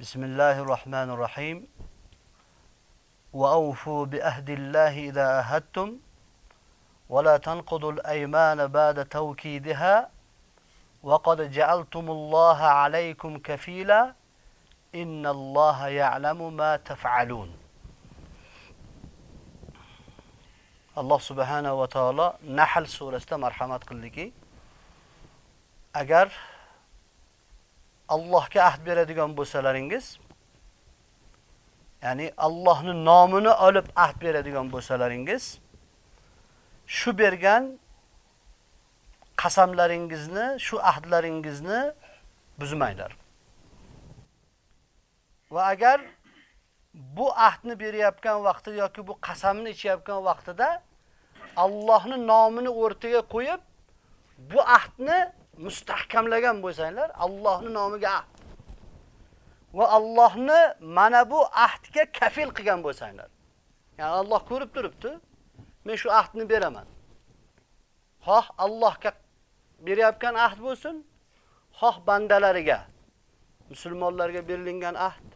بسم الله الرحمن الرحيم. وأوفوا بأهد الله إذا أهدتم ولا تنقضوا الأيمان بعد توكيدها وقد جعلتم الله عليكم كفيلا إن الله يعلم ما تفعلون. الله سبحانه وتعالى نحل سورة مرحمة قلقي. أجر Allohga ahd beradigan bo'lsalaringiz, ya'ni Allohning nomini olib ahd beradigan bo'lsalaringiz, shu bergan qasamlaringizni, shu ahdlaringizni buzmanglar. Va agar bu ahdni berayotgan vaqti yoki bu qasamni ichayotgan vaqtida Allohning nomini o'rtaga qo'yib, bu ahdni mustahkamlagan bo'lsanglar, Allohning nomiga ahd. Va Allohni mana bu ahdga kafil qilgan bo'lsanglar. Ya'ni Alloh ko'rib turibdi. Men shu ahdni beraman. Xoh Allohga berayotgan ahd bo'lsin, xoh bandalariga, musulmonlarga berilgan ahd,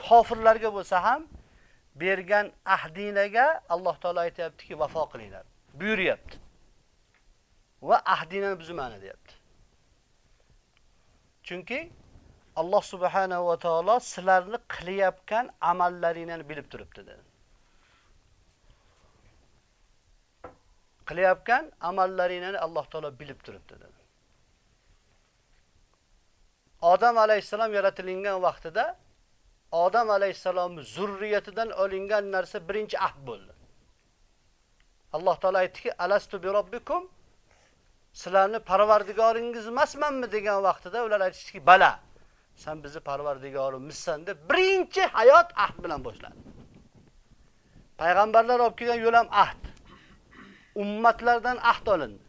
kofirlarga bo'lsa ham bergan ahdinaga Alloh taolo aytayaptiki, vafo qilinglar. Buyuryapti. Va ahdini buzmani deyapti. Chunki Alloh subhanahu va taolo sizlarni qilayotgan amallaringizni bilib turibdi dedi. Qilayotgan amallaringizni Alloh taolo bilib turibdi dedi. Odam alayhisalom yaratilgan vaqtida Odam alayhisalomning zurriyatidan olingan narsa birinchi ahd bo'ldi. Alloh taolo aytdiki: "Alastu bi robbikum?" Sizlarni parvardigoringiz emasmanmi degan vaqtida ular aytishdiki, "Bala, sen bizni parvardigorimizsan" deb birinchi hayot ahd bilan boshlandi. Payg'ambarlar olib kelgan yo'l ham ahd. Ummatlardan ahd olindi.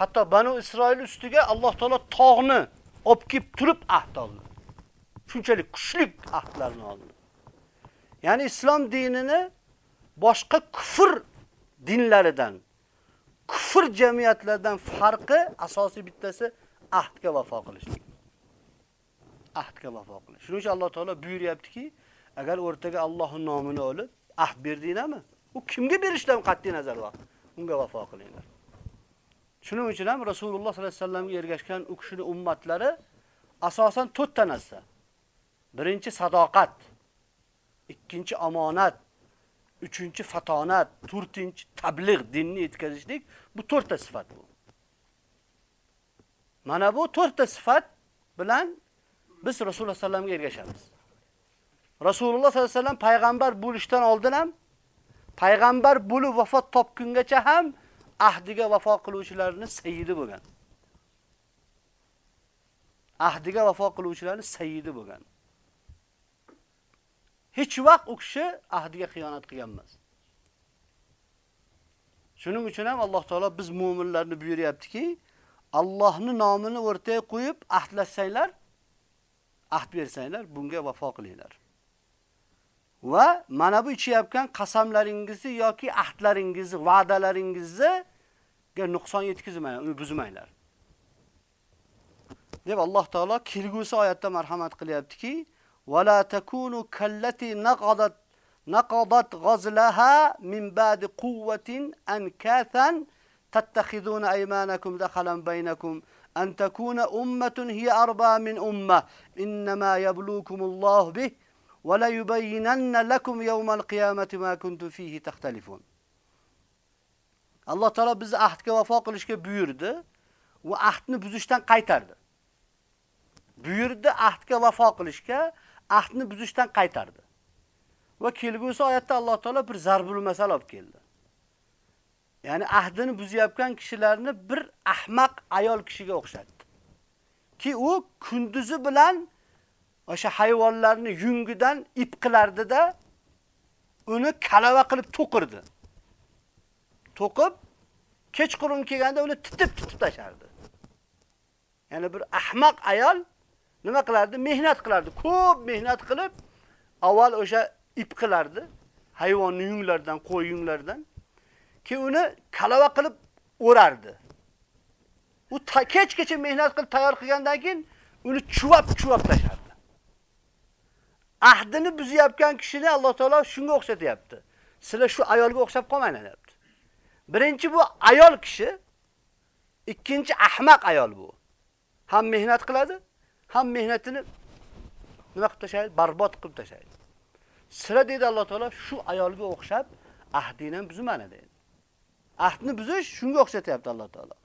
Hatto Banu Isroil ustiga Alloh taolo tog'ni olib kelib turib ahd oldi. Shunchalik kuchli ahdlarni oldi. Ya'ni islom dinini boshqa kufr dinlaridan kufr jamiyatlardan farqi asosiy bittasi ahdga vafo qilishlik. Ahdga vafo qilish. Shuning uchun Alloh taolo buyuryaptiki, agar o'rtaga Allohning nomini olib ahd berdinglarmi? U kimga berishdan qat'iy nazar bor. Unga vafo qilinglar. Shuning uchun ham Rasululloh sollallohu alayhi vasallamga ergashgan u kishining ummatlari asosan 4 ta narsa. Birinchi sadoqat, ikkinchi omonat, uchinchi fatonat, to'rtinchi tabliğ, dinni yetkazishlik bu to'rtta sifat bu. Mana bu to'rtta sifat bilan biz Rasululloh sallamga ergashamiz. Rasululloh sallallohu alayhi vasallam payg'ambar bo'lishdan oldin ham payg'ambar bo'lib vafot topgungacha ham ahdiga vafo qiluvchilarning sayyidi bo'lgan. Ahdiga vafo qiluvchilarning sayyidi bo'lgan. Hech vaqt u kishi ahdiga xiyonat qilgan emas. Shuning uchun ham Alloh taolo biz mu'minlarni buyuryaptiki, Allohning nomini o'rtaga qo'yib ahdlashsanglar, ahd bersanglar, bunga vafo qilinglar. Va mana bu ichayotgan qasamlaringizni yoki ahdlaringizni, va'dalaringizni nuqson yetkazmang, uni buzmanglar. deb Alloh taolo kelgusi oyatda marhamat qilyaptiki, ولا تكونوا كالتي نقضت نقضت غزلها من بعد قوة أنكاثا تتخذون أيمانكم دخلا بينكم أن تكون أمة هي أربى من أمة إنما يبلوكم الله به va la yubayyinanna lakum yawmal qiyamati ma kuntum fihi taxtalifun. Alloh taolo bizni ahdga vafo qilishga buyurdi va ahdni buzishdan qaytardi. Buyurdi ahdga vafo qilishga, ahdni buzishdan qaytardi. Va kelgusi oyatda Alloh taolo bir zarbul masal olib keldi. Ya'ni ahdini buzayotgan kishilarni bir ahmaq ayol kishiga o'xshatdi. Ki u kunduzi bilan o'sha hayvonlarni yungidan ip qilardida uni kalava qilib to'qirdi. To'qib kechqurun kelganda uni titib-titib tashardi. Ya'ni bir ahmaq ayol nima qilardi? Mehnat qilardi. Ko'p mehnat qilib avval o'sha ip qilardi. Hayvonning yunglaridan, qo'y yunglaridan. Keyin uni kalava qilib o'rardi. U kechgacha mehnat qilib tayyor qilgandan keyin uni chuvab-chuvab tashardi. Ahdini buzyapgan kishini Alloh taolo shunga o'xshatyapti. Sizlar shu ayolga o'xshab qolmanglar deyapti. Birinchi bu ayol kishi, ikkinchi ahmaq ayol bu. Ham mehnat qiladi, ham mehnatini nima qilib tashlaydi? Barbod qilib tashlaydi. Sira deydi Alloh taolo shu ayolga o'xshab ahdini buzmani deydi. Ahdni buzish shunga o'xshatyapti Alloh taolo.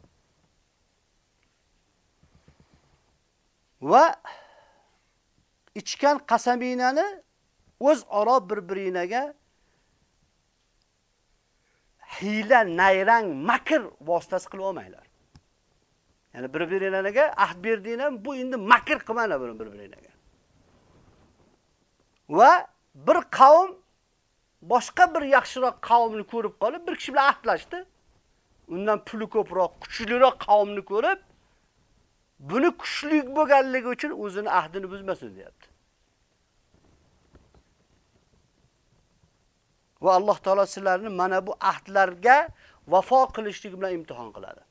Va ichgan qasaminani o'z aro bir-birinaga hiyla, nayrang, makr vositasi qilib olmanglar. Ya'ni bir-biringlarga ahd berdinglar, bu endi makr qilmanglar bir-biringlarga. Va bir qavm boshqa bir yaxshiroq qavmni ko'rib qolib, bir kishi bilan ahdlashdi. Undan puli ko'proq, kuchliroq qavmni ko'rib, buni kuchli bo'lganligi uchun o'zini ahdini buzmasin deyapti. Va Alloh taolo sizlarni mana bu ahdlarga vafo qilishlik bilan imtihon qiladi.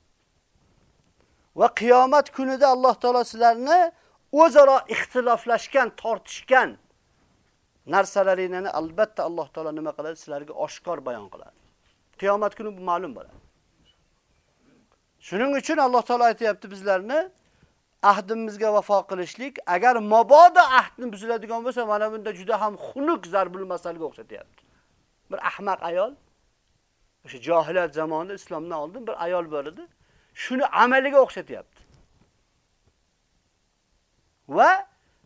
Va qiyomat kunida Alloh taolo sizlarni o'zaro ixtiloflashgan, tortishgan narsalaringni albatta Alloh taolo nima qiladi? Sizlarga oshkor bayon qiladi. Qiyomat kuni bu ma'lum bo'ladi. Shuning uchun Alloh taolo aytayapti bizlarni ahdimizga vafo qilishlik, agar mabodo ahdni buziladigan bo'lsa, mana bunda juda ham xunuk zarbul masalga o'xshatyapti. Bir ahmaq ayol o'sha jahiliyat zamonida islomdan oldin bir ayol bor edi. Shuni amaliga o'xshatyapti. Va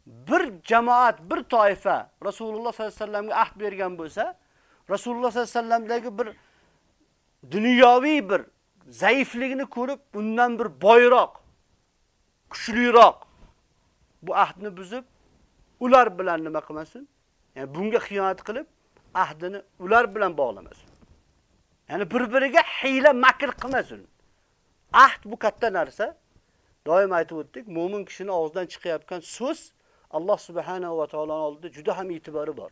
bir jamoat, bir toifa Rasululloh sollallohu alayhi vasallamga ahd bergan bo'lsa, Rasululloh sollallohu alayhi vasallamdagi bir dunyoviy bir zaifligini ko'rib, undan bir boyroq, kuchliroq bu ahdni buzib, ular bilan nima qilmasin? Ya'ni bunga xiyonat qilib, ahdini ular bilan bog'lamasin. Ya'ni bir-biriga hiyla makr qilmasin. Ahd bu katta narsa. Doim aytib o'tdik, mu'min kishining og'zidan chiqayotgan so'z Alloh subhanahu va taoloning oldida juda ham e'tibori bor.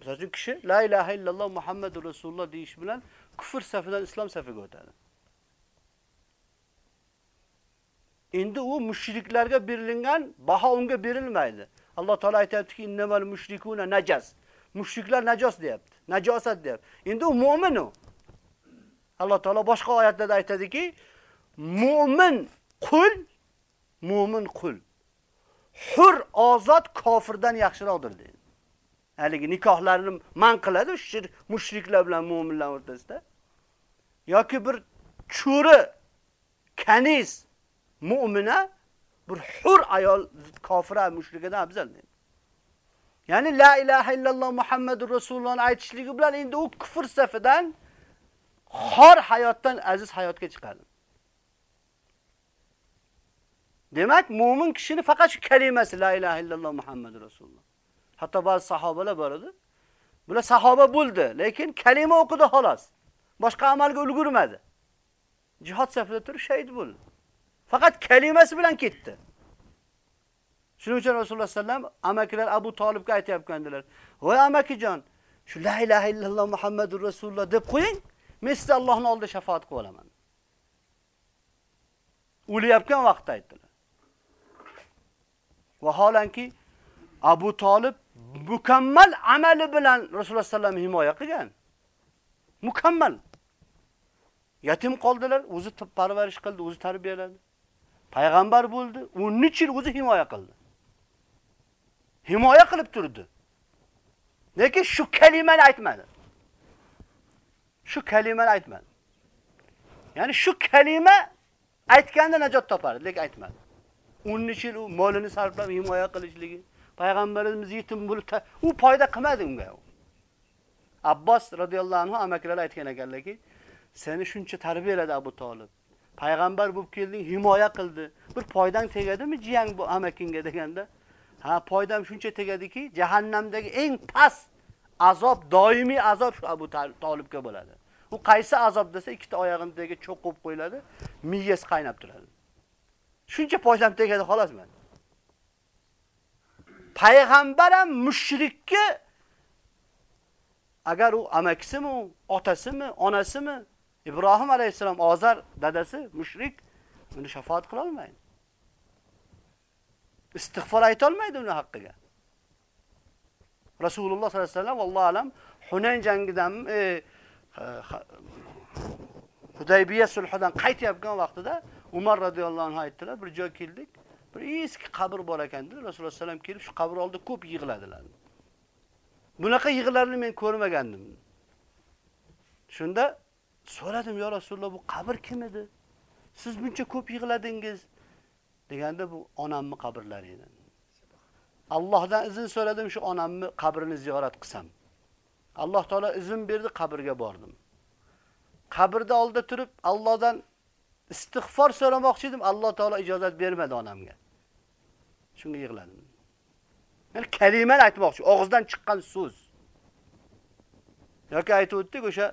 Masalan, kishi la ilaha illalloh Muhammadur rasululloh deyish bilan kufr safidan islom safiga o'tadi. Endi u mushriklarga berilgan baho unga berilmaydi. Alloh taolo aytayaptiki, innamal mushrikuna najas. Mushriklar najos deyapti. Najosat deyapti. Endi u mu'min u. Alloh taolo boshqa oyatlarda aytadiki, mu'min qul, mu'min qul. hur ozod kofirdan yaxshiroqdir deydi. Haligi nikohlarini man qiladi shirk mushriklar bilan mu'minlar o'rtasida. yoki bir cho'ri kaniz mu'mina bir hur ayol kofira mushrikadan afzal deydi. Ya'ni la ilaha illalloh Muhammadur Rasulullohni aytishligi bilan endi u kufr safidan xor hayotdan aziz hayotga chiqadi. Demak, mu'min kishini faqat shu kalimasi la ilaha illalloh Muhammadur rasululloh. Hatto ba'zi sahobalar bor edi. Bular sahoba bo'ldi, lekin kalima o'qidi xolos. Boshqa amalga ulgurmadi. Jihad safida turib shahid bo'ldi. Faqat kalimasi bilan ketdi. Shuning uchun Rasululloh sallam amakilar Abu Talibga aytayotgandilar. "Voy amakijon, shu la ilaha illalloh Muhammadur rasululloh deb qo'ying, men Allohning oldida shafaat qilib olaman." O'layotgan vaqtda aytdilar. Vaholanki Abu Talib mukammal amali bilan Rasululloh sallam himoya qilgan. Mukammal. Yatim qoldilar, o'zi parvarish qildi, o'zi tarbiyaladi. Payg'ambar bo'ldi, 13 yil o'zi himoya qildi. himoya qilib turdi. Lekin shu kalimani aytmadi. Shu kalimani aytmadi. Ya'ni shu kalima aytganda najot topardi, lekin aytmadi. 10 yil u molini sarflab himoya qilishligi, payg'ambarimiz yetim bo'lib, u foyda qilmadi unga. Abbos radhiyallohu anhu amakilar aytgan ekanlarki, seni shuncha tarbiyaladi Abu Talib. Payg'ambar bo'lib kelding, himoya qildi. Bir foydang tegadimi jiyang bu amakinga deganda, ha, foydam shuncha tegadiki, jahannamdagi eng past azob, doimiy azob shu Abu Talibga bo'ladi. Bu qaysi azob desa, ikkita oyog'imdagi cho'qib qo'yiladi, miyasi qaynab turadi. Shuncha poylam tegadi xolos men. Payg'ambar ham mushrikka agar u amakisimi, otasimi, onasimi, Ibrohim alayhisalom Ozar dadasi mushrik uni shafaat qila olmaydi. Istig'for ayta olmaydi uni haqqiga. Rasululloh sollallohu alayhi vasallam vallohu alam Hunayn jangidan e, Hudaybiya sulhidan qaytayotgan vaqtida Umar radhiyallohu anhu aytdilar, bir joy keldik. Bir eski qabr bor ekan dedi. Rasululloh sallam kelib shu qabr oldida ko'p yig'ladilar. Bunaqa yig'larni men ko'rmagandim. Shunda so'radim, "Ya Rasululloh, bu qabr kim edi? Siz buncha ko'p yig'ladingiz?" deganda bu onamni qabrlari edi. Allohdan izn so'radim shu onamni qabrini ziyorat qilsam. Alloh taolo izn berdi, qabrga bordim. Qabrda oldida turib Allohdan istig'for so'ramoqchi edim, Alloh taolo ijozat bermadi onamga. Shunga yig'ladim. Men kalimani aytmoqchi, og'izdan chiqqan so'z. yoki aytib o'tdik o'sha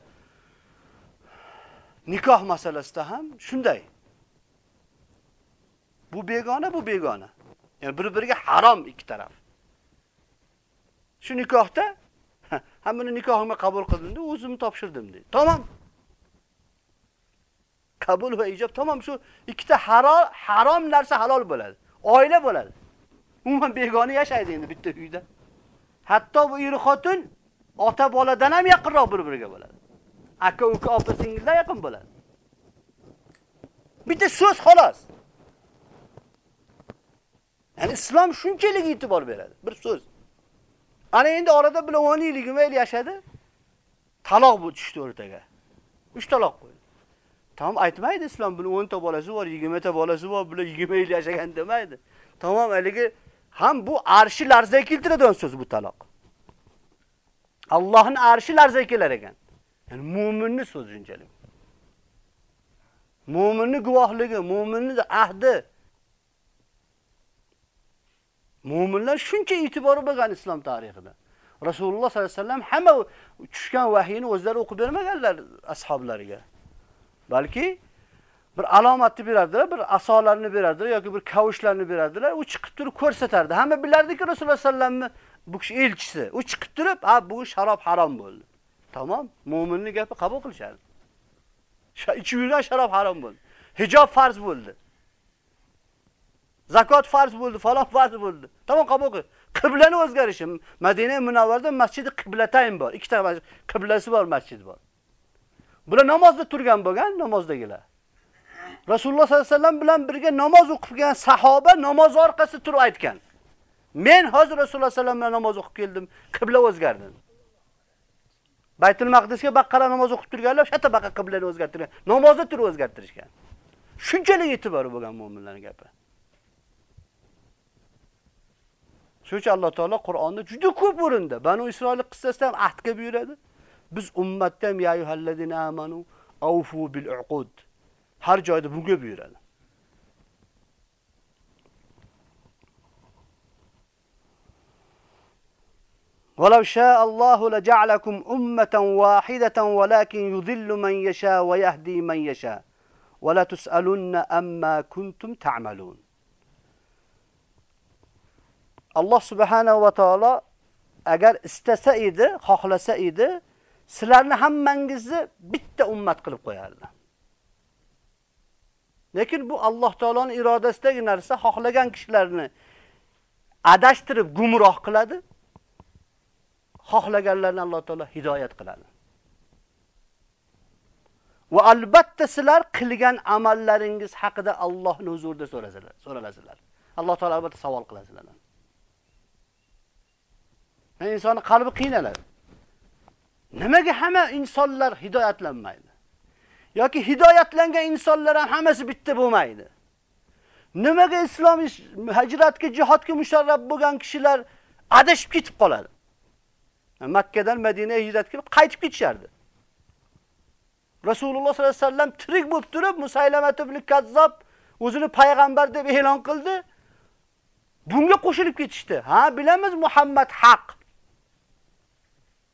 nikoh masalasida ham shunday. Bu begona, bu begona. Ya'ni bir-biriga harom ikki taraf. Shu nikohda hammani nikohimga qabul qildim-da, o'zimni topshirdim dedi. Tamam. Qabul va ijob tamom shu ikkita harom harom narsa halol bo'ladi. Oila bo'ladi. Umuman begona yashaydi endi bitta uyda. Hatto bu er xotin ota boladan ham yaqinroq bir-biriga bo'ladi. Aka, uka, opa, singillar yaqin bo'ladi. Bitta so'z xolos. Ya'ni islom shunchalik e'tibor beradi. Bir so'z. Ana endi orada bilan 10 yillik 20 yil yashadi. Taloq bu tushdi o'rtaga. 3 taloq qo'ydi. Tamom aytmaydi islom buni 10 ta bolasi bor, 20 ta bolasi bor, bular 20 yil yashagan demaydi. Tamom haligi ham bu arshi larzaga keltiradigan so'z bu taloq. Allohning arshi larzaga kelar ekan. Ya'ni mu'minni so'zi shunchalik. Mu'minni guvohligi, mu'minni ahdi. Mu'minlar shuncha e'tibori bo'lgan islom tarixida. Rasululloh sollallohu alayhi vasallam hamma tushgan vahiyni o'zlari o'qib bermaganlar ashablariga. Balki bir alomatni berardilar, bir asolarni berardilar yoki bir kavushlarni berardilar, u chiqib turib ko'rsatardi. Hamma bilardiki Rasululloh sallallohu bu kishi elchisi. U chiqib turib, "Ha, bu sharob harom bo'ldi." Tamom, mu'minning gapi qabul qilishadi. Ichib yurgan sharob harom bo'ldi. Hijob farz bo'ldi. Zakot farz bo'ldi, faloq farz bo'ldi. Tamom qabul qil. Qiblani o'zgarishi. Madina Munavvarda masjidi qiblatayn bor. Ikkita qiblasi bor masjid bor. Bular namozda turgan bo'lgan, namozdagilar. Rasululloh sollallohu alayhi vasallam bilan birga namoz o'qigan sahoba namoz orqasida turib aytgan. Men hozir Rasululloh sollallohu alayhi vasallam bilan namoz o'qib keldim, qibla o'zgardi. Baytul Maqdisga Baqqara namoz o'qib turganlar, shatta baqa qiblani o'zgartirgan. Namozda turib o'zgartirishgan. Shunchalik e'tibori bo'lgan mu'minlarning gapi. Shuning uchun Alloh taolo Qur'onda juda ko'p o'rinda Banu Isroil qissasida ham ahdga buyuradi. Biz ummatda ham ya ayyuhallazina amanu awfu bil uqud. Har joyda bunga buyuradi. ولو شاء الله لجعلكم أمة واحدة ولكن يضل من يشاء ويهدي من يشاء ولا تسألن أما كنتم تعملون Alloh subhanahu va taolo agar istasa edi, xohlasa edi, sizlarni hammangizni bitta ummat qilib qo'yardi. Lekin bu Alloh taoloning irodasidagi narsa, xohlagan kishilarni adashtirib gumroh qiladi. Xohlaganlarni Alloh taolo hidoyat qiladi. Va albatta sizlar qilgan amallaringiz haqida Allohning huzurida so'rasalar, so'ralasizlar. Alloh taolo albatta savol qilasizlar. Yani insonni qalbi qiynaladi. Nimaga hamma insonlar hidoyatlanmaydi? yoki hidoyatlangan insonlar ham hammasi bitta bo'lmaydi. Nimaga islom hijratga, jihodga musharraf bo'lgan kishilar adashib ketib qoladi? Makkadan Madinaga hijrat qilib qaytib ketishardi. Rasululloh sollallohu alayhi vasallam tirik bo'lib turib, Musaylama ibn Kazzob o'zini payg'ambar deb e'lon qildi. Bunga qo'shilib ketishdi. Ha, bilamiz Muhammad haq.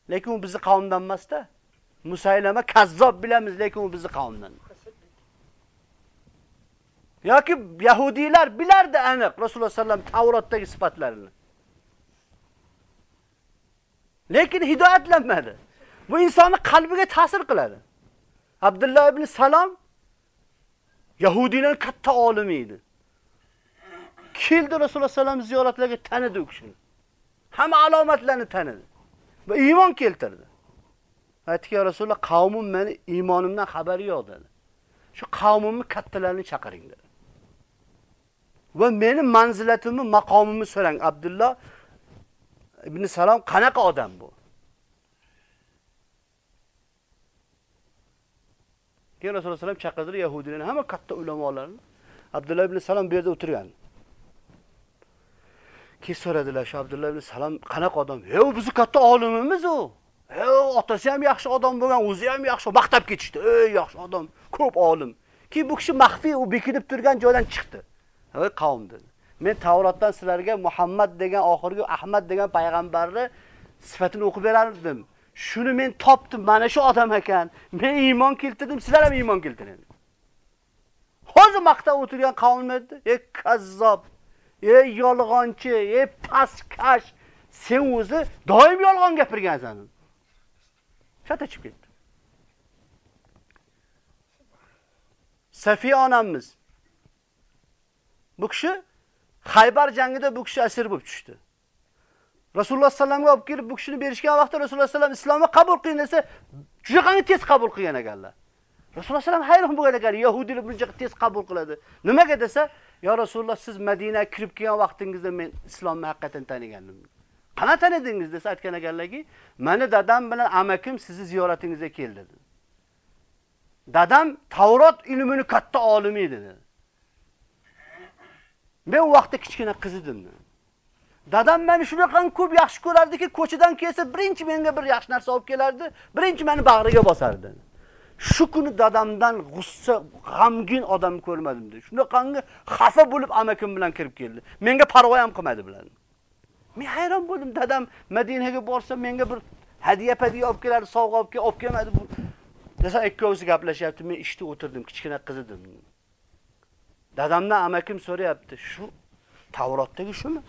Lekin u bizni qavmdan emasda. Musaylama kazzob bilamiz, lekin u bizni qavmdan. yoki yahudiylar bilardi aniq Rasululloh sallam Tavrotdagi sifatlarini. Lekin hidoyatlanmadi. Bu insonni qalbiga ta'sir qiladi. Abdullah ibn Salom yahudiylar katta olimi edi. Keldi Rasululloh sallam ziyoratlarga tanidi u kishini. Hamma alomatlarni tanidi va iymon keltirdi. Aytdiki, Rasululloh, qavmim meni iymonimdan xabari yo'q dedi. Shu qavmimni kattalarini chaqiring dedi. Va meni manzilatimni, maqomimni so'rang. Abdulloh ibn Salom qanaqa odam bu? Keyin Rasululloh sallam chaqirdi Yahudilarni, hamma katta ulamolarni. Abdulloh ibn Salom bu yerda o'tirgan. Keyin so'radilar, shu Abdulloh ibn Salom qanaqa odam? "He, u bizni katta olimimiz u." He, otasi ham yaxshi odam bo'lgan, o'zi ham yaxshi, maqtab ketishdi. "Ey, yaxshi odam, ko'p olim." Keyin bu kishi maxfiy u bekinib turgan joydan chiqdi. "Ey, qavm" dedi. Men Tavrotdan sizlarga Muhammad degan oxirgi Ahmad degan payg'ambarni sifatini o'qib berardim. Shuni men topdim, mana shu odam ekan. Men iymon keltirdim, sizlar ham iymon keltiring. Hozir maqtab o'tirgan qavm edi. Ey kazzob, ey yolg'onchi, ey pastkash, sen o'zi doim yolg'on gapirgansan. Shata chiqib ketdi. Safiya onamiz bu kishi Xaybar jangida bu kishi asir bo'lib tushdi. Rasululloh sallamga olib kelib bu kishini berishgan vaqtda Rasululloh sallam islomni qabul qiling desa, juda qanday tez qabul qilgan ekanlar. Rasululloh sallam hayron bo'lgan ekan, yahudiylar buncha tez qabul qiladi. Nimaga desa, "Ya Rasululloh, siz Madinaga kirib kelgan vaqtingizda men islomni haqiqatan tanigandim." Qana tanidingiz desa aytgan ekanlarki, "Meni dadam bilan amakim sizni ziyoratingizga keldi." dedi. Dadam Tavrot ilmini katta olimi edi dedi. Men u vaqtda kichkina qiz edim. Dadam meni shunaqa ko'p yaxshi ko'rardiki, ko'chadan kelsa birinchi menga bir yaxshi narsa olib kelardi, birinchi meni bag'riga bosardi. Shu kuni dadamdan g'ussa, g'amgin odam ko'rmadim dedi. Shunaqangi xafa bo'lib amakim bilan kirib keldi. Menga parvo ham qilmadi bilan. Men hayron bo'ldim, dadam Madinaga borsa menga bir hadiya padiya olib kelar, sovg'a olib kelib olib kelmadi bu. Desa ikkovsi gaplashyapti, men ishda o'tirdim, kichkina qiz edim. Dadamdan amakim so'rayapti, shu Tavrotdagi shumi?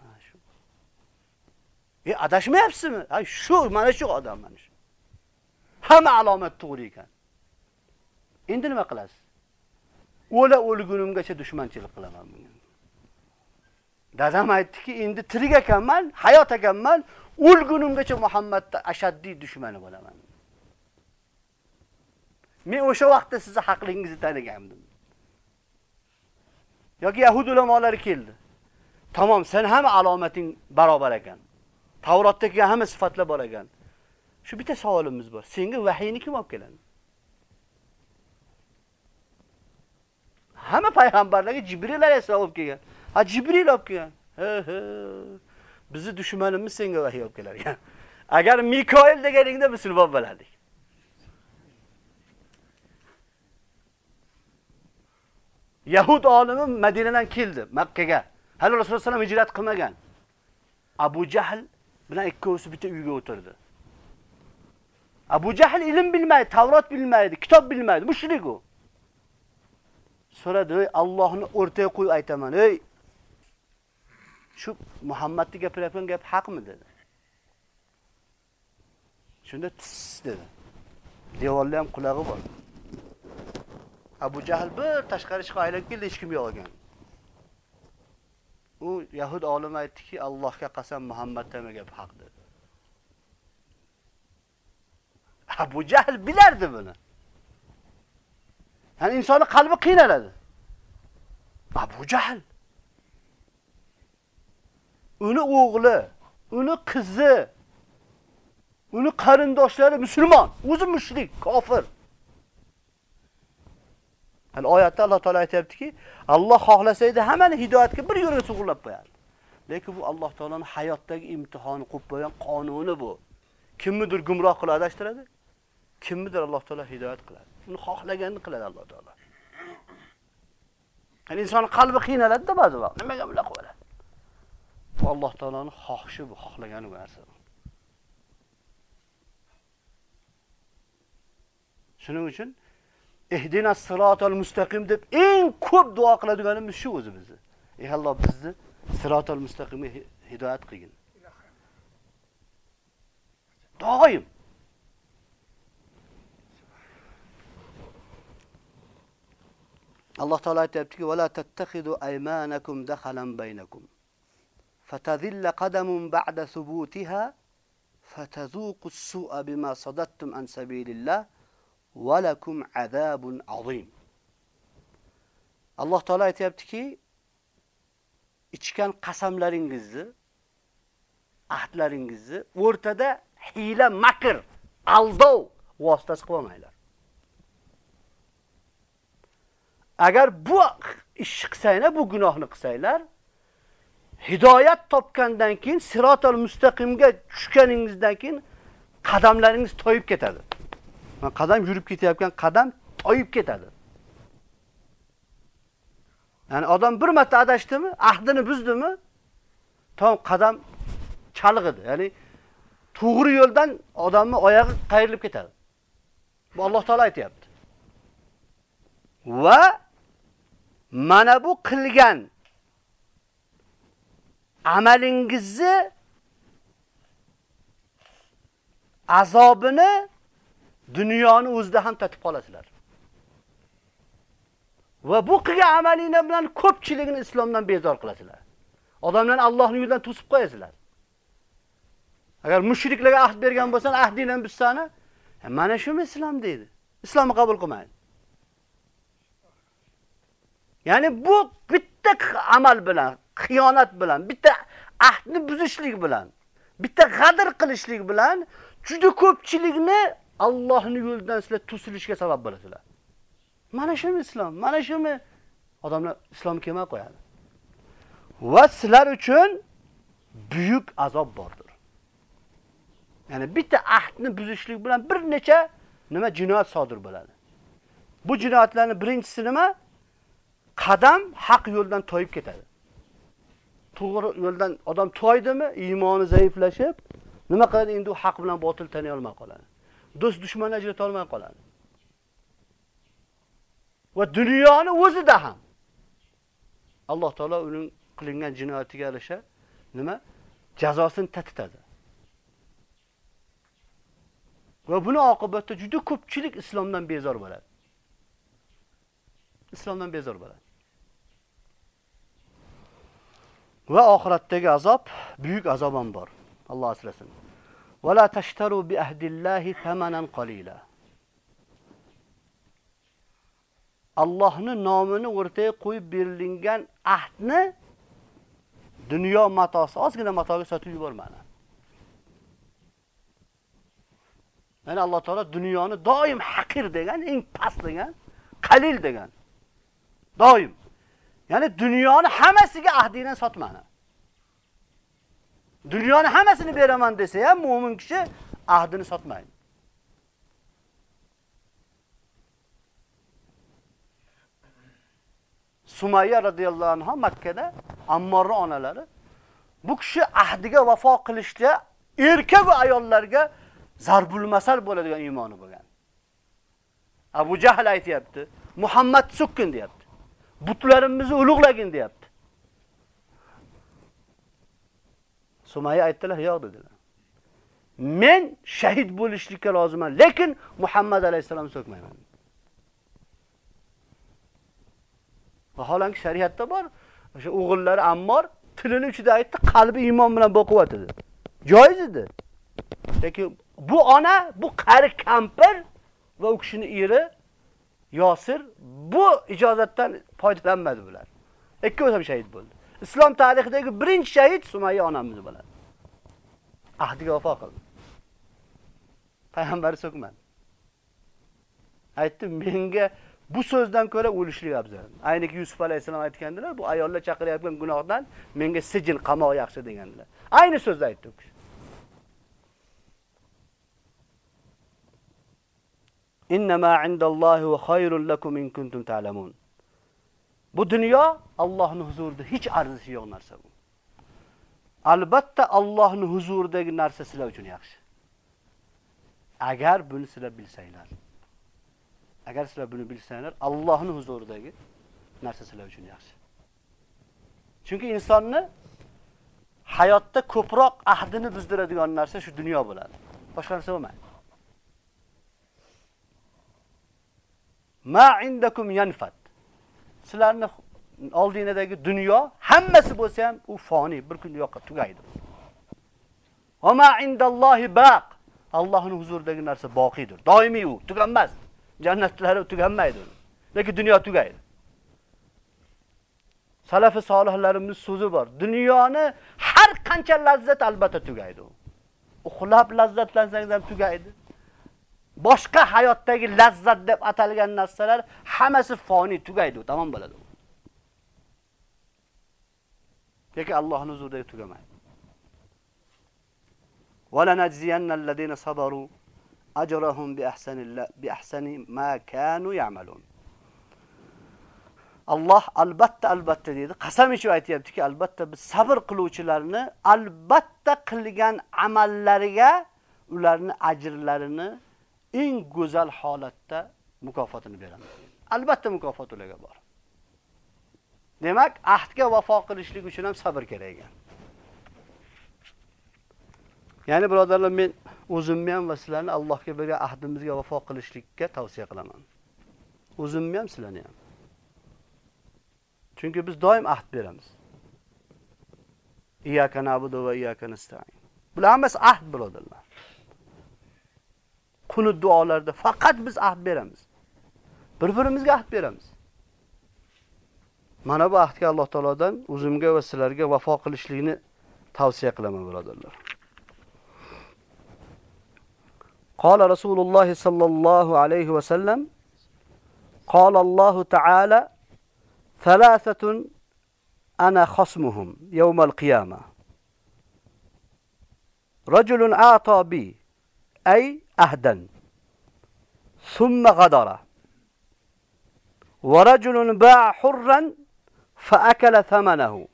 Ha, shu. E adashmayapsizmi? Ha, shu, mana shu odam mana shu. Hamma alomat to'g'ri ekan. Endi nima qilasiz? O'la o'lgunimgacha dushmanchilik qilaman bunga. Dadam aytdiki, endi tirik ekanman, hayot ekanman, o'lgunimgacha Muhammadda ashaddiy dushmani bo'laman. Men o'sha vaqtda sizni haqligingizni tanigandim. yoki yahud ulamolari keldi. Tamom, sen ham alomating barobar ekan. Tavrotdagi hamma sifatlar bor ekan. Shu bitta savolimiz bor. Senga vahiyni kim olib keladi? Hamma payg'ambarlarga Jibril alayhissalom olib kelgan. Ha Jibril olib kelgan. He he. Bizni dushmanimiz senga vahiy olib kelar ekan. Agar Mikoil deganingda musulmon bo'lardik. Yahud olimi Madinadan keldi Makkaga. Hali Rasululloh sallam hijrat qilmagan. Abu Jahl bilan ikkovsi bitta uyga o'tirdi. Abu Jahl ilm bilmaydi, Tavrat bilmaydi, kitob bilmaydi. müşrik u. So'radi, "Ey Allohni o'rtaga qo'yib aytaman, ey shu Muhammadni gapirayotgan gap haqmi?" dedi. Shunda tiss dedi. Devorlar ham qulog'i bor. Abu Jahl bir tashqari chiqib aylanib keldi, hech kim yo'q ekan. U Yahud olimi aytdiki, Allohga qasam Muhammad nima gap haq dedi. Abu Jahl bilardi buni. Ya'ni insonni qalbi qiynaladi. Abu Jahl uni o'g'li uni qizi, uni qarindoshlari musulmon, o'zi mushrik, kofir. Hal oyatda Alloh taolay aytayaptiki, Alloh xohlasa edi hammani hidoyatga bir yo'lga sug'urlab qo'yardi. Lekin bu Alloh taolaning hayotdagi imtihoni qo'yib qo'ygan qonuni bu. Kimnidir gumroh qilib adashtiradi, kimnidir Alloh taolo hidoyat qiladi. Uni xohlaganini qiladi Alloh taolo. Ya'ni inson qalbi qiynaladi-da ba'zi vaqt. Nimaga bular qiladi? Bu Alloh taoloning xohishi bu, xohlagani bu narsa. Shuning uchun ihdinas sirotal mustaqim deb eng ko'p duo qiladiganimiz shu o'zi bizni. Ey Alloh bizni sirotal mustaqimga hidoyat qilgin. Doim Alloh taolo aytayaptiki: "Va la tattakhidu aymanakum dakhalan baynakum. Fatadhilla qadamun ba'da thubutiha fatazuqu as-su'a bima sadattum an sabilillah va lakum azabun azim." Alloh taolo aytayaptiki: ichgan qasamlaringizni, ahdlaringizni o'rtada hiyla, makr, aldov vositasi qilmanglar. Agar bu ish qilsanglar, bu gunohni qilsanglar, hidoyat topgandan keyin sirotol mustaqimga tushganingizdan keyin qadamlaringiz toyib ketadi. Qadam yurib ketayotgan qadam toyib ketadi. Ya'ni odam bir marta adashdimi, ahdini buzdimi, tom qadam chalg'idi. Ya'ni to'g'ri yo'ldan odamning oyog'i qayrilib ketadi. Bu Alloh taolo aytayapti. Va mana bu qilgan amalingizni azobini dunyoni o'zida ham tatib qolasizlar. Va bu qilgan amalingiz bilan ko'pchiligini islomdan bezor qilasizlar. Odamlarni Allohning yo'lidan to'sib qo'yasizlar. Agar mushriklarga ahd bergan bo'lsan, ahdingni buzsani, e, mana shumi islom deydi. Islomni qabul qilmaydi. Ya'ni bu bitta amal bilan, xiyonat bilan, bitta ahdni buzishlik bilan, bitta g'adr qilishlik bilan juda ko'pchilikni Allohning yo'lidan sizlar to'silishga sabab bo'lasizlar. Mana shuni islom, mana shuni odamlar islom kelmay qo'yadi. Va sizlar uchun buyuk azob bordir. Ya'ni bitta ahdni buzishlik bilan bir necha nima jinoyat sodir bo'ladi. Bu jinoyatlarning birinchisi nima? Qadam haq yo'ldan toyib ketadi. To'g'ri yo'ldan odam toydimi, iymoni zaiflashib, nima qiladi? Endi u haq bilan botil tanay olmay qoladi. Do'st dushman ajrata olmay qoladi. Va dunyoni o'zida ham Alloh taolo uning qilingan jinoyatiga yarasha nima? Jazosini tatitadi. Va buni oqibatda juda ko'pchilik islomdan bezor bo'ladi. Islomdan bezor bo'ladi. Va oxiratdagi azob buyuk azob ham bor. Alloh asrasin. Va la tashtaru bi ahdillahi thamanan qalila. Allohning nomini o'rtaga qo'yib berilgan ahdni dunyo matosi, ozgina matoga sotib yubormadi. Ya'ni Alloh taolo dunyoni doim haqir degan, eng past degan, qalil degan. Doim. Ya'ni dunyoni hammasiga ahdingdan sotmani. Dunyoni hammasini beraman desa ham mu'min kishi ahdini sotmaydi. Sumayya radhiyallohu anha Makkada Ammorni onalari bu kishi ahdiga vafo qilishda erkak va ayollarga zarbul masal bo'ladigan iymoni bo'lgan. Abu Jahl aytayapti, Muhammad so'kkin deyapti. Butlarimizni ulug'lagin deyapti. Sumayya aytdilar, yo'q dedilar. Men shahid bo'lishlikka lozimman, lekin Muhammad alayhisalom so'kmayman. Vaholanki shariatda bor, o'sha o'g'illari Ammor tilini uchida aytdi, qalbi iymon bilan boqiyot edi. Joiz edi. Lekin bu ona, bu qari kampir va u kishining eri Yosir bu ijozatdan foydalanmadi bular. Ikkovi ham shahid bo'ldi. Islom tarixidagi birinchi shahid Sumayya onamiz bo'ladi. ahdiga vafo qildi. Payg'ambar so'kmadi. Aytdi, menga bu so'zdan ko'ra o'lishlik afzal. Ayniki Yusuf alayhisalom aytgandilar, bu ayollar chaqirayotgan gunohdan menga sijil qamoq yaxshi degandilar. Ayni so'zni aytdi u kishi. Innama indallohi va khayrun lakum in kuntum ta'lamun. Bu dunyo Allohning huzurida hech arzishi yo'q narsa bu. Albatta Allohning huzuridagi narsa sizlar uchun yaxshi. Agar buni sizlar bilsanglar. Agar sizlar buni bilsanglar, Allohning huzuridagi narsa sizlar uchun yaxshi. Chunki insonni hayotda ko'proq ahdini buzdiradigan narsa shu dunyo bo'ladi. Boshqa narsa bo'lmaydi. Ma indakum yanfat. Sizlarning oldingizdagi dunyo hammasi bo'lsa ham u foniy, bir kun yo'qqa tugaydi. Va ma indallohi baq. Allohning huzuridagi narsa boqiydir. Doimiy u, tuganmas. Jannatlari tuganmaydi. Lekin dunyo tugaydi. Salafi solihlarimiz so'zi bor. Dunyoni har qancha lazzat albatta tugaydi u. Uxlab lazzatlansangiz ham tugaydi. boshqa hayotdagi lazzat deb atalgan narsalar hammasi foniy tugaydi, tamom bo'ladi. Lekin Allohning huzurida tugamaydi. Va najziyanna ladina sabaru ajrahum bi ahsani bi ahsani ma kanu ya'malun. Alloh albatta albatta dedi. Qasam ichib aytayaptiki, albatta biz sabr qiluvchilarni albatta qilgan amallariga ularni ajrlarini eng go'zal holatda mukofotini beramiz. Albatta mukofot ularga bor. Demak, ahdga vafo qilishlik uchun ham sabr kerak ekan. Ya'ni birodarlar, men o'zimni ham va sizlarni Allohga bergan ahdimizga vafo qilishlikka tavsiya qilaman. O'zimni ham sizlarni ham. Chunki biz doim ahd beramiz. Iyyaka na'budu va iyyaka nasta'in. Bular hammasi ahd birodarlar. qunut duolarda faqat biz ahd beramiz. Bir-birimizga ahd beramiz. Mana bu ahdga Alloh taolodan o'zimga va sizlarga vafo qilishlikni tavsiya qilaman, birodarlar. Qala Rasululloh sallallohu alayhi va sallam Qala Alloh taala Thalathatun ana khasmuhum yawmal qiyamah. Rajulun a'ta bi أي أهدا ثم غدر. ورجل باع حرا فأكل ثمنه.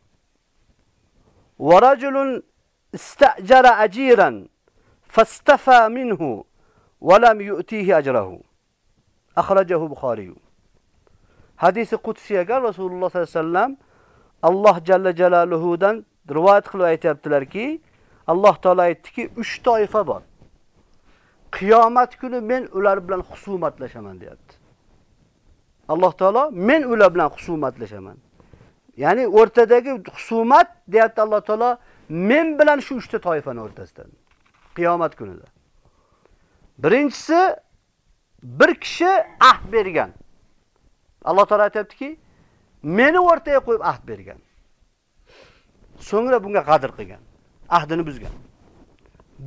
ورجل استأجر أجيرا فاستفى منه ولم يؤتيه أجره. أخرجه بخاري حديث قدسي قال رسول الله صلى الله عليه وسلم الله جل جلاله دن رواية خلوة ايتابتلر كي الله تعالى يتكي اش طائفة بار Qiyomat kuni men ular bilan husumatlashaman deyapti. Alloh taolo men ular bilan husumatlashaman. Ya'ni o'rtadagi husumat deyapti Alloh taolo men bilan shu 3 ta toifani o'rtasidan. Qiyomat kunida. Birinchisi bir kishi ahd bergan. Alloh taolo aytibdiki, meni o'rtaga qo'yib ahd bergan. So'ngra bunga qadr qilgan, ahdini buzgan.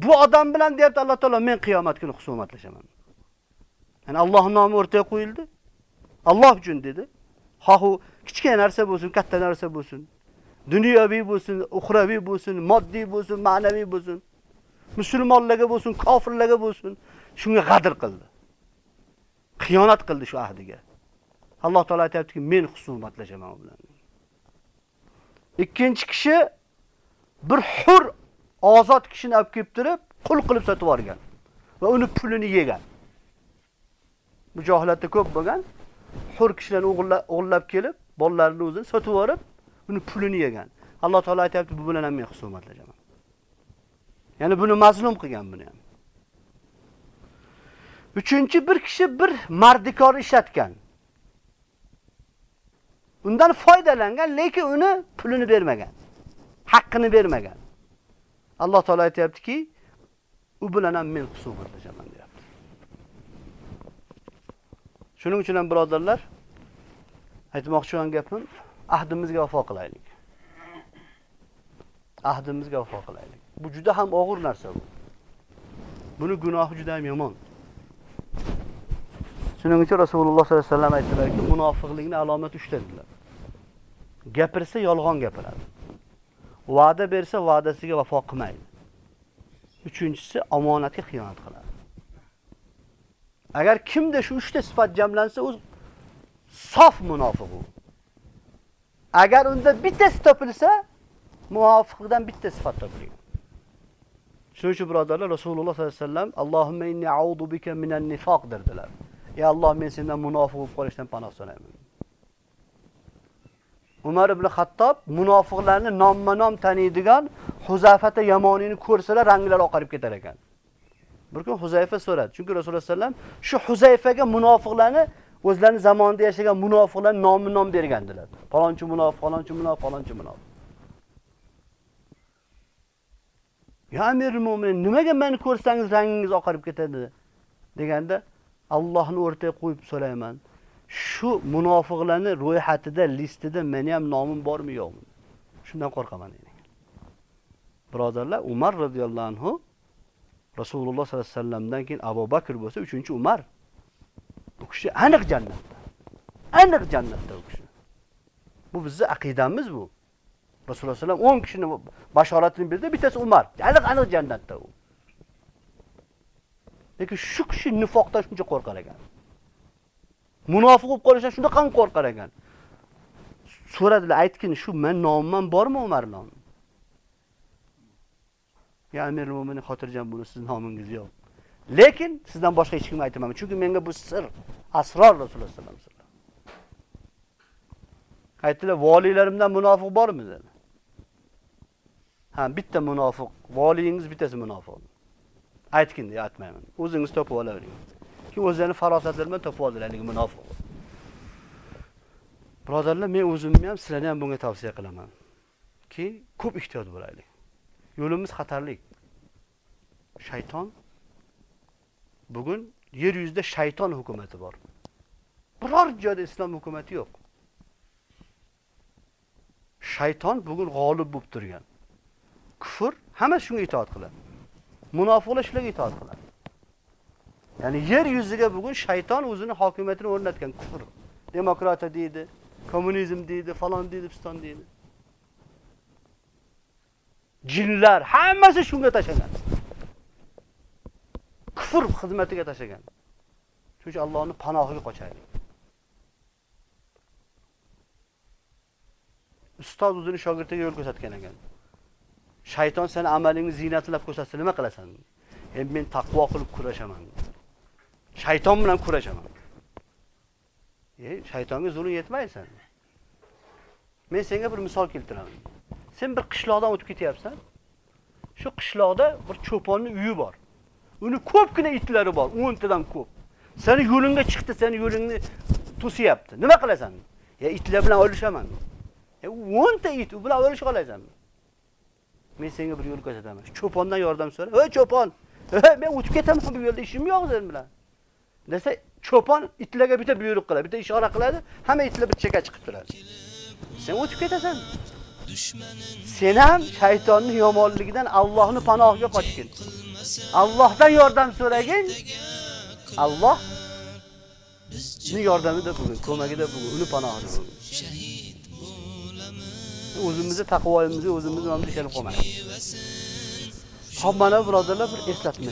Bu odam bilan deyapti Alloh taolo men qiyomat kuni husumatlashaman. Ya'ni Alloh nomi o'rtaga qo'yildi. Alloh uchun dedi. Xohu kichkina narsa bo'lsin, katta narsa bo'lsin, dunyoviy bo'lsin, uxroviy bo'lsin, moddiy bo'lsin, ma'naviy bo'lsin, musulmonlarga bo'lsin, kofirlarga bo'lsin, shunga qadr qildi. Xiyonat qildi shu ahdiga. Alloh taolo aytayaptiki, men husumatlashaman u bilan. Ikkinchi kishi bir hur ozod kishini olib kelib turib, qul qilib sotib olgan va uni pulini yegan. Bu johilatda ko'p bo'lgan. Hur kishilarni o'g'irlab kelib, bolalarini o'zini sotib olib, uni pulini yegan. Alloh taolo aytayapti, bu bilan ham men husumatlashaman. Ya'ni buni mazlum qilgan buni ham. Uchinchi bir kishi bir mardikor ishlatgan. Undan foydalangan, lekin uni pulini bermagan. Haqqini bermagan. Alloh taolo aytayaptiki, u bilan ham men husumatlashaman deyapti. Shuning uchun ham birodarlar, aytmoqchi bo'lgan gapim, ahdimizga vafo qilaylik. Ahdimizga vafo qilaylik. Bu juda ham og'ir narsa bu. Buni gunohi juda ham yomon. Shuning uchun Rasululloh sollallohu alayhi vasallam aytdilarki, munofiqlikning alomati 3 ta dedilar. Gapirsa yolg'on gapiradi. Va'da bersa va'dasiga vafo qilmaydi. Uchinchisi omonatga xiyonat qiladi. Agar kimda shu 3 ta sifat jamlansa, u sof munofiq u. Agar unda bittasi topilsa, munofiqlikdan bitta sifat topiladi. Shuning uchun birodarlar Rasululloh sollallohu alayhi vasallam Allohumma inni a'udhu bika minan nifoq dedilar. Ey Alloh, men sendan munofiq bo'lib qolishdan panoh so'rayman. Umar ibn Xattob munofiqlarni nomma-nom taniydigan Huzafata Yamonini ko'rsalar ranglari oqarib ketar ekan. Bir kun Huzayfa so'radi. Chunki Rasululloh sallam shu Huzayfaga munofiqlarni o'zlarining zamonida yashagan munofiqlar nomma-nom bergandilar. Falonchi munofiq, falonchi munofiq, falonchi munofiq. Ya Amirul Mu'minin, nimaga meni ko'rsangiz rangingiz oqarib ketadi? deganda Allohni o'rtaga qo'yib so'rayman. Shu munofiqlarni ro'yxatida, listida meni ham nomim bormi yo'qmi? Shundan qo'rqaman degan. Birodarlar, Umar radhiyallohu anhu Rasululloh sollallohu alayhi vasallamdan keyin Abu Bakr bo'lsa, 3-Umar. Bu kishi aniq jannatda. Aniq jannatda u kishi. Bu bizning aqidamiz bu. Rasululloh sallam 10 kishini bashoratini berdi, bittasi Umar. Aniq aniq jannatda u. Lekin shu kishi nifoqdan shuncha qo'rqar ekan. Munofiq bo'lib qolishdan shunda qo'rqar ekan. So'radilar, aytgin, shu men nomim bormi Umar nomi? Ya Amir Mo'minin xotirjam buni siz nomingiz yo'q. Lekin sizdan boshqa hech kimga aytmayman, chunki menga bu sir, asror Rasululloh sallallohu alayhi vasallam. Aytdilar, valilarimdan munofiq bormi dedi. Ha, bitta munofiq, valiyingiz bittasi munofiq. Aytgin deb aytmayman. O'zingiz topib olavering. Ki o'zlarini farosatlari bilan topib oldilar, haligi munofiq. Birodarlar, men o'zimni ham sizlarni ham bunga tavsiya qilaman. Ki ko'p ehtiyot bo'laylik. Yo'limiz xatarli. Shayton bugun yer yuzida shayton hukumati bor. Biror joyda islom hukumati yo'q. Shayton bugun g'olib bo'lib turgan. Kufr hamma shunga itoat qiladi. Munofiqlar shularga itoat qiladi. Ya'ni yer yuziga bugun shayton o'zini hokimiyatini o'rnatgan kufr. Demokratiya deydi, kommunizm deydi, falon deydi, piston deydi. Jinlar hammasi shunga tashagan. Kufr xizmatiga tashagan. Shuning uchun Allohning panohiga qochaylik. Ustoz o'zini shogirdiga yo'l ko'rsatgan ekan. Shayton seni amalingni zinatlab ko'rsatsa nima qilasan? Endi men taqvo qilib kurashaman. Shayton bilan kurashaman. E, shaytonga zulm yetmaysan. Men senga bir misol keltiraman. Sen bir qishloqdan o'tib ketyapsan. Shu qishloqda bir cho'ponning uyi bor. Uni ko'pgina itlari bor, 10 tadan ko'p. Seni yo'lingga chiqdi, seni yo'lingni to'siyapti. Nima qilasan? Ya itlar bilan o'lishaman. E 10 ta it, u bilan o'lishib qolasanmi? Men senga bir yo'l ko'rsataman. Cho'pondan yordam so'ra. "Ey cho'pon, men o'tib ketaman bu yo'lda ishim yo'q sen bilan." Desa, cho'pon itlarga bitta buyruq qiladi, bitta ishora qiladi, hamma itlar bir cheka chiqib turadi. Sen o'tib ketasan. Sen ham shaytonning yomonligidan Allohning panohiga qochgin. Allohdan yordam so'ragin. Alloh bizni yordamida bugun, ko'magida bugun, uni panohida bugun. O'zimizni taqvoyimizni o'zimiz nomda ishlab qolmaymiz. Xo'p, mana birodarlar bir eslatma.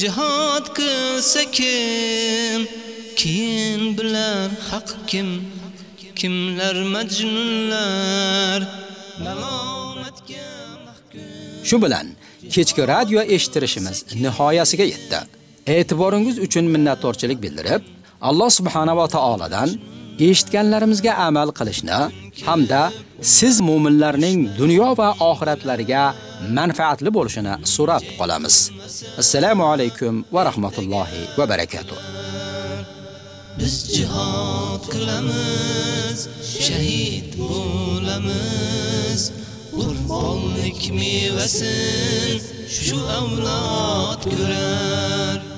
jihad qilsa kim keyin bilar haq kim kimlar majnunlar malomatga mahkum Shu bilan kechki radio eshitirishimiz nihoyasiga yetdi. E'tiboringiz uchun minnatdorchilik bildirib, Alloh subhanahu va taoladan eshitganlarimizga amal qilishni hamda siz mu'minlarning dunyo va oxiratlariga manfaatli bo'lishini so'rab qolamiz. Assalomu alaykum va rahmatullohi va barakatuh. Biz jihad qilamiz, shahid bo'lamiz. Qurbonlik mevasin shu avlod ko'rar.